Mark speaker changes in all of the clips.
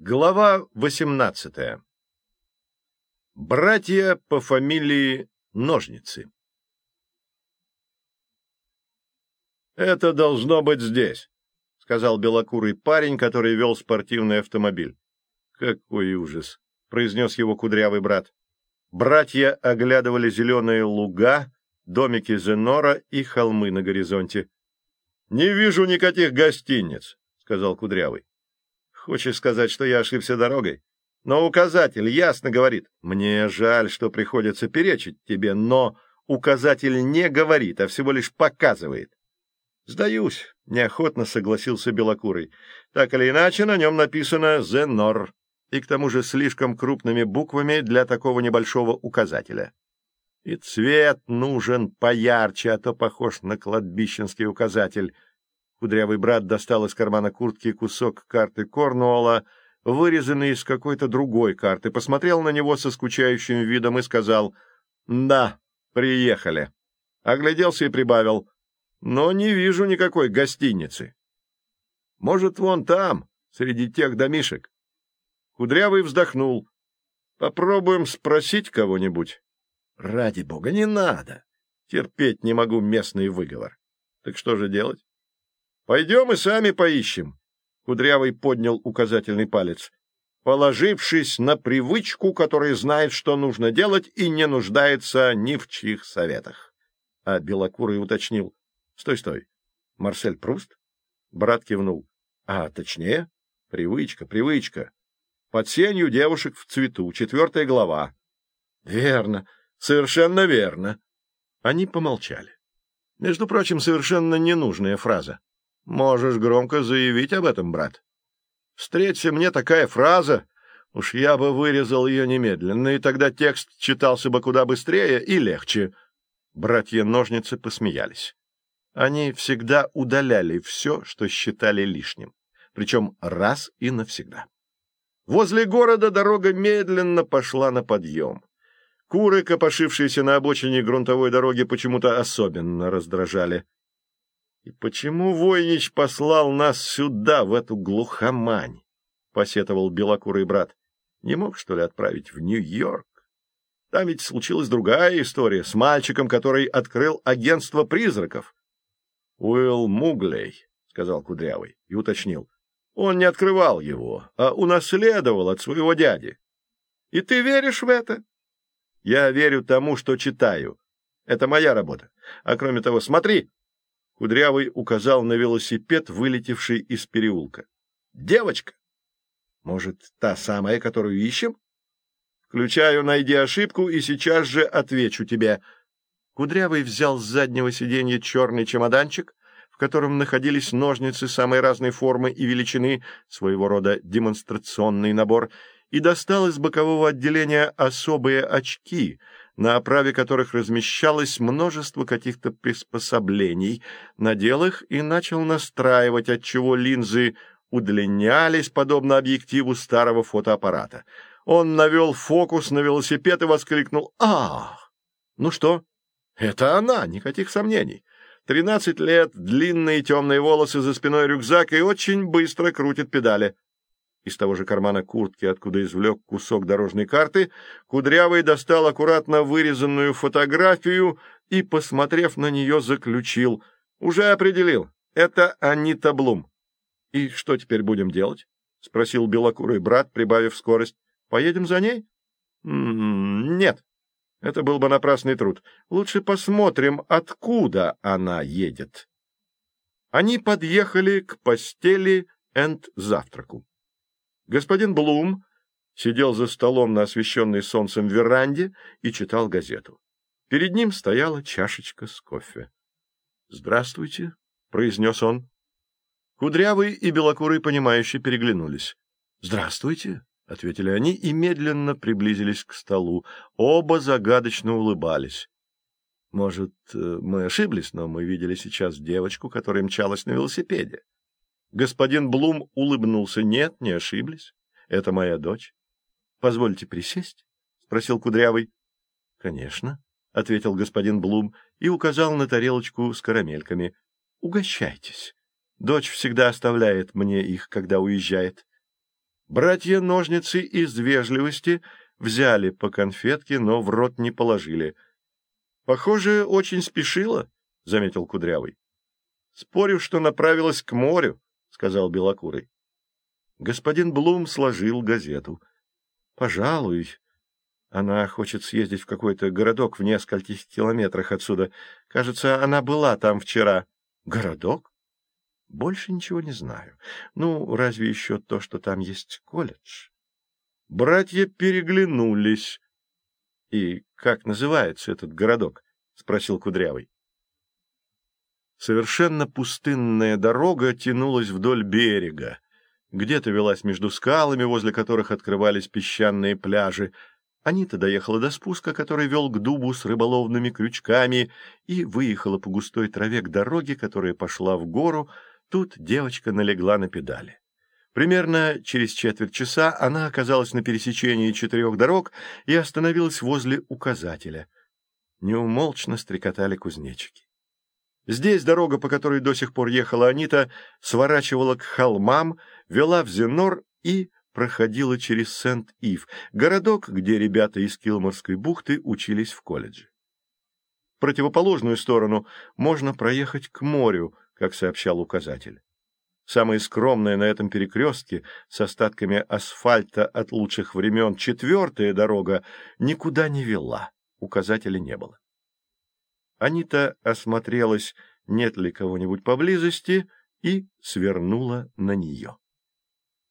Speaker 1: Глава 18. Братья по фамилии Ножницы. «Это должно быть здесь», — сказал белокурый парень, который вел спортивный автомобиль. «Какой ужас!» — произнес его кудрявый брат. Братья оглядывали зеленые луга, домики Зенора и холмы на горизонте. «Не вижу никаких гостиниц», — сказал кудрявый. Хочешь сказать, что я ошибся дорогой? Но указатель ясно говорит. Мне жаль, что приходится перечить тебе, но указатель не говорит, а всего лишь показывает. Сдаюсь, неохотно согласился Белокурый. Так или иначе, на нем написано «Зенор», и к тому же слишком крупными буквами для такого небольшого указателя. И цвет нужен поярче, а то похож на кладбищенский указатель — Кудрявый брат достал из кармана куртки кусок карты Корнуолла, вырезанный из какой-то другой карты, посмотрел на него со скучающим видом и сказал «Да, приехали». Огляделся и прибавил «Но не вижу никакой гостиницы». «Может, вон там, среди тех домишек». Кудрявый вздохнул. «Попробуем спросить кого-нибудь». «Ради бога, не надо. Терпеть не могу местный выговор. Так что же делать?» Пойдем и сами поищем. Кудрявый поднял указательный палец. Положившись на привычку, которая знает, что нужно делать, и не нуждается ни в чьих советах. А Белокурый уточнил. — Стой, стой. Марсель Пруст? Брат кивнул. — А, точнее, привычка, привычка. Под сенью девушек в цвету, четвертая глава. — Верно, совершенно верно. Они помолчали. Между прочим, совершенно ненужная фраза. Можешь громко заявить об этом, брат. Встреться мне такая фраза, уж я бы вырезал ее немедленно, и тогда текст читался бы куда быстрее и легче. Братья-ножницы посмеялись. Они всегда удаляли все, что считали лишним, причем раз и навсегда. Возле города дорога медленно пошла на подъем. Куры, копошившиеся на обочине грунтовой дороги, почему-то особенно раздражали. И почему Войнич послал нас сюда, в эту глухомань? — посетовал белокурый брат. — Не мог, что ли, отправить в Нью-Йорк? Там ведь случилась другая история с мальчиком, который открыл агентство призраков. — Уилл Муглей, — сказал Кудрявый и уточнил. — Он не открывал его, а унаследовал от своего дяди. — И ты веришь в это? — Я верю тому, что читаю. Это моя работа. А кроме того, смотри, Кудрявый указал на велосипед, вылетевший из переулка. «Девочка! Может, та самая, которую ищем? Включаю «Найди ошибку» и сейчас же отвечу тебе». Кудрявый взял с заднего сиденья черный чемоданчик, в котором находились ножницы самой разной формы и величины, своего рода демонстрационный набор, и достал из бокового отделения особые очки — на оправе которых размещалось множество каких-то приспособлений, надел их и начал настраивать, отчего линзы удлинялись, подобно объективу старого фотоаппарата. Он навел фокус на велосипед и воскликнул «Ах!» «Ну что?» «Это она, никаких сомнений. Тринадцать лет, длинные темные волосы за спиной рюкзак и очень быстро крутит педали из того же кармана куртки, откуда извлек кусок дорожной карты, Кудрявый достал аккуратно вырезанную фотографию и, посмотрев на нее, заключил. «Уже определил. Это Анита Блум». «И что теперь будем делать?» — спросил белокурый брат, прибавив скорость. «Поедем за ней?» «М-м, «Нет. Это был бы напрасный труд. Лучше посмотрим, откуда она едет». Они подъехали к постели энд завтраку. Господин Блум сидел за столом на освещенной солнцем веранде и читал газету. Перед ним стояла чашечка с кофе. — Здравствуйте, — произнес он. Кудрявый и белокурый, понимающие, переглянулись. — Здравствуйте, — ответили они и медленно приблизились к столу. Оба загадочно улыбались. — Может, э, мы ошиблись, но мы видели сейчас девочку, которая мчалась на велосипеде. Господин Блум улыбнулся. — Нет, не ошиблись. Это моя дочь. — Позвольте присесть? — спросил Кудрявый. — Конечно, — ответил господин Блум и указал на тарелочку с карамельками. — Угощайтесь. Дочь всегда оставляет мне их, когда уезжает. Братья-ножницы из вежливости взяли по конфетке, но в рот не положили. — Похоже, очень спешила, — заметил Кудрявый. — Спорю, что направилась к морю, — сказал Белокурый. Господин Блум сложил газету. — Пожалуй, она хочет съездить в какой-то городок в нескольких километрах отсюда. Кажется, она была там вчера. — Городок? Больше ничего не знаю. Ну, разве еще то, что там есть колледж. Братья переглянулись. — И как называется этот городок? — спросил Кудрявый. Совершенно пустынная дорога тянулась вдоль берега. Где-то велась между скалами, возле которых открывались песчаные пляжи. Анита доехала до спуска, который вел к дубу с рыболовными крючками, и выехала по густой траве к дороге, которая пошла в гору, Тут девочка налегла на педали. Примерно через четверть часа она оказалась на пересечении четырех дорог и остановилась возле указателя. Неумолчно стрекотали кузнечики. Здесь дорога, по которой до сих пор ехала Анита, сворачивала к холмам, вела в Зенор и проходила через Сент-Ив, городок, где ребята из Килморской бухты учились в колледже. Противоположную сторону можно проехать к морю, как сообщал указатель. Самая скромная на этом перекрестке, с остатками асфальта от лучших времен, четвертая дорога никуда не вела, указателя не было. Анита осмотрелась, нет ли кого-нибудь поблизости, и свернула на нее.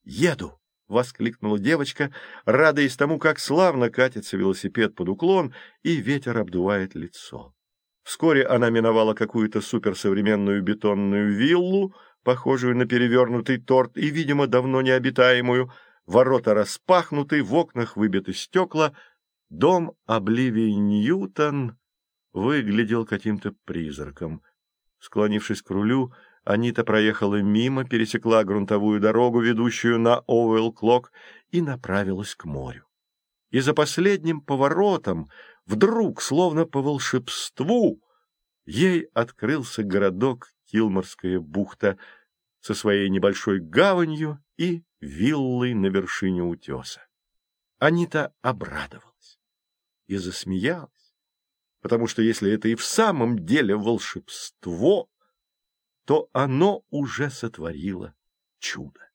Speaker 1: «Еду!» — воскликнула девочка, радуясь тому, как славно катится велосипед под уклон, и ветер обдувает лицо. Вскоре она миновала какую-то суперсовременную бетонную виллу, похожую на перевернутый торт и, видимо, давно необитаемую. Ворота распахнуты, в окнах выбиты стекла. Дом Обливии Ньютон выглядел каким-то призраком. Склонившись к рулю, Анита проехала мимо, пересекла грунтовую дорогу, ведущую на Оуэлл-Клок, и направилась к морю. И за последним поворотом Вдруг, словно по волшебству, ей открылся городок Килморская бухта со своей небольшой гаванью и виллой на вершине утеса. Анита обрадовалась и засмеялась, потому что если это и в самом деле волшебство, то оно уже сотворило чудо.